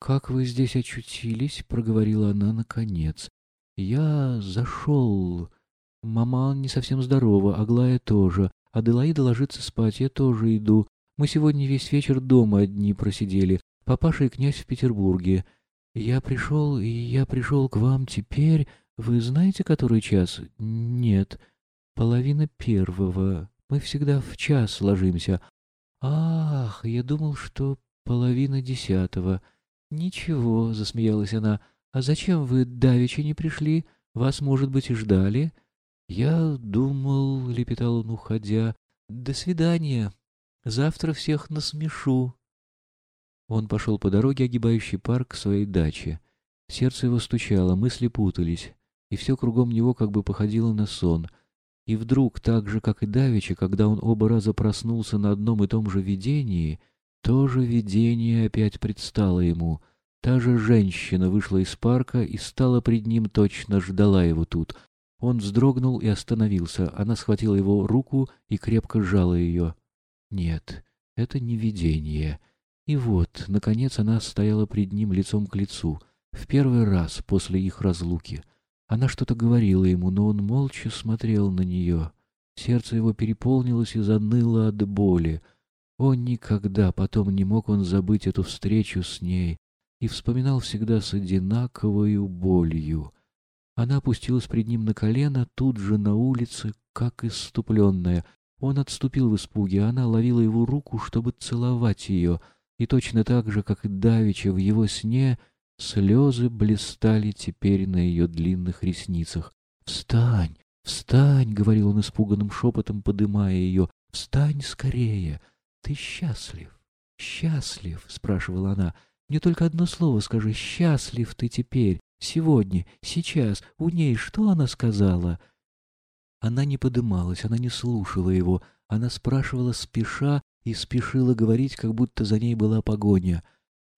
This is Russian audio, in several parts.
«Как вы здесь очутились?» — проговорила она наконец. «Я зашел. Мама не совсем здорова, Аглая тоже. Аделаида ложится спать, я тоже иду. Мы сегодня весь вечер дома одни просидели. Папаша и князь в Петербурге. Я пришел, и я пришел к вам теперь. Вы знаете, который час? Нет. Половина первого. Мы всегда в час ложимся. Ах, я думал, что половина десятого. Ничего, засмеялась она. А зачем вы давеча не пришли? Вас, может быть, и ждали? Я думал, лепетал он, уходя. До свидания. Завтра всех насмешу. Он пошел по дороге, огибающей парк, к своей даче. Сердце его стучало, мысли путались, и все кругом него как бы походило на сон. И вдруг, так же, как и давеча, когда он оба раза проснулся на одном и том же видении, то же видение опять предстало ему. Та же женщина вышла из парка и стала пред ним, точно ждала его тут. Он вздрогнул и остановился. Она схватила его руку и крепко сжала ее. Нет, это не видение. И вот, наконец, она стояла пред ним лицом к лицу, в первый раз после их разлуки. Она что-то говорила ему, но он молча смотрел на нее. Сердце его переполнилось и заныло от боли. О, никогда потом не мог он забыть эту встречу с ней и вспоминал всегда с одинаковою болью. Она опустилась пред ним на колено, тут же на улице, как иступленная. Он отступил в испуге, она ловила его руку, чтобы целовать ее — и точно так же, как и давеча в его сне, слезы блистали теперь на ее длинных ресницах. «Встань, встань!» — говорил он испуганным шепотом, подымая ее. «Встань скорее! Ты счастлив, счастлив!» — спрашивала она. «Мне только одно слово скажи. Счастлив ты теперь, сегодня, сейчас. У ней что она сказала?» Она не подымалась, она не слушала его. Она спрашивала спеша, и спешила говорить, как будто за ней была погоня.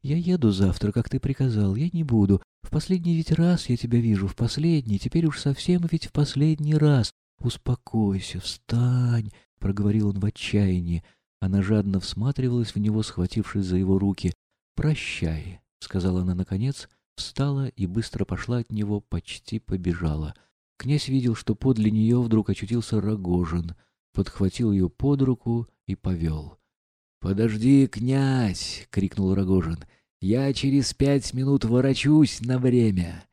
«Я еду завтра, как ты приказал, я не буду. В последний ведь раз я тебя вижу, в последний, теперь уж совсем ведь в последний раз. Успокойся, встань!» — проговорил он в отчаянии. Она жадно всматривалась в него, схватившись за его руки. «Прощай», — сказала она наконец, встала и быстро пошла от него, почти побежала. Князь видел, что подле нее вдруг очутился Рогожин, подхватил ее под руку и повел. «Подожди, князь!» — крикнул Рогожин. «Я через пять минут ворочусь на время!»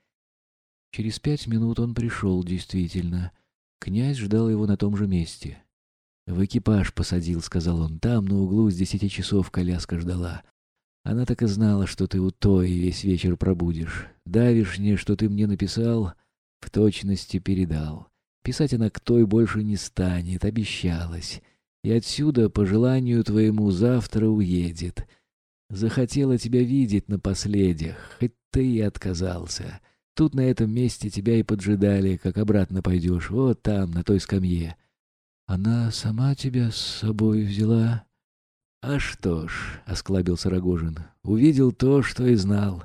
Через пять минут он пришел, действительно. Князь ждал его на том же месте. «В экипаж посадил», — сказал он. «Там, на углу, с десяти часов коляска ждала. Она так и знала, что ты у той весь вечер пробудешь. Давишнее, что ты мне написал, в точности передал. Писать она к той больше не станет, обещалась и отсюда, по желанию твоему, завтра уедет. Захотела тебя видеть на последних, хоть ты и отказался. Тут на этом месте тебя и поджидали, как обратно пойдешь, вот там, на той скамье. Она сама тебя с собой взяла? А что ж, — осклабился Рогожин, — увидел то, что и знал.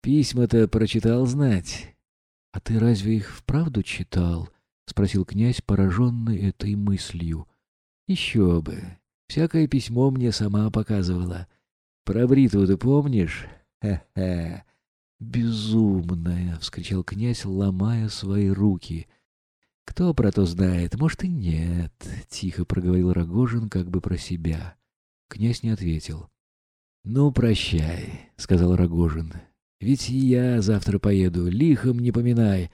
Письма-то прочитал знать. — А ты разве их вправду читал? — спросил князь, пораженный этой мыслью. Еще бы. Всякое письмо мне сама показывала. Про Бритву ты помнишь? Ха-ха. «Безумная!» — вскричал князь, ломая свои руки. «Кто про то знает? Может, и нет», — тихо проговорил Рогожин как бы про себя. Князь не ответил. «Ну, прощай», — сказал Рогожин. «Ведь я завтра поеду, лихом не поминай.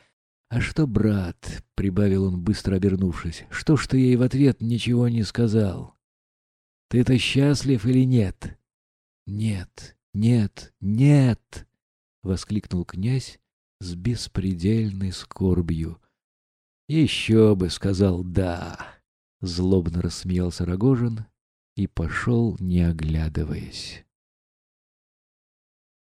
«А что, брат?» — прибавил он, быстро обернувшись. «Что ж ты ей в ответ ничего не сказал? Ты-то счастлив или нет?» «Нет, нет, нет!» — воскликнул князь с беспредельной скорбью. «Еще бы!» — сказал «да!» — злобно рассмеялся Рогожин и пошел, не оглядываясь.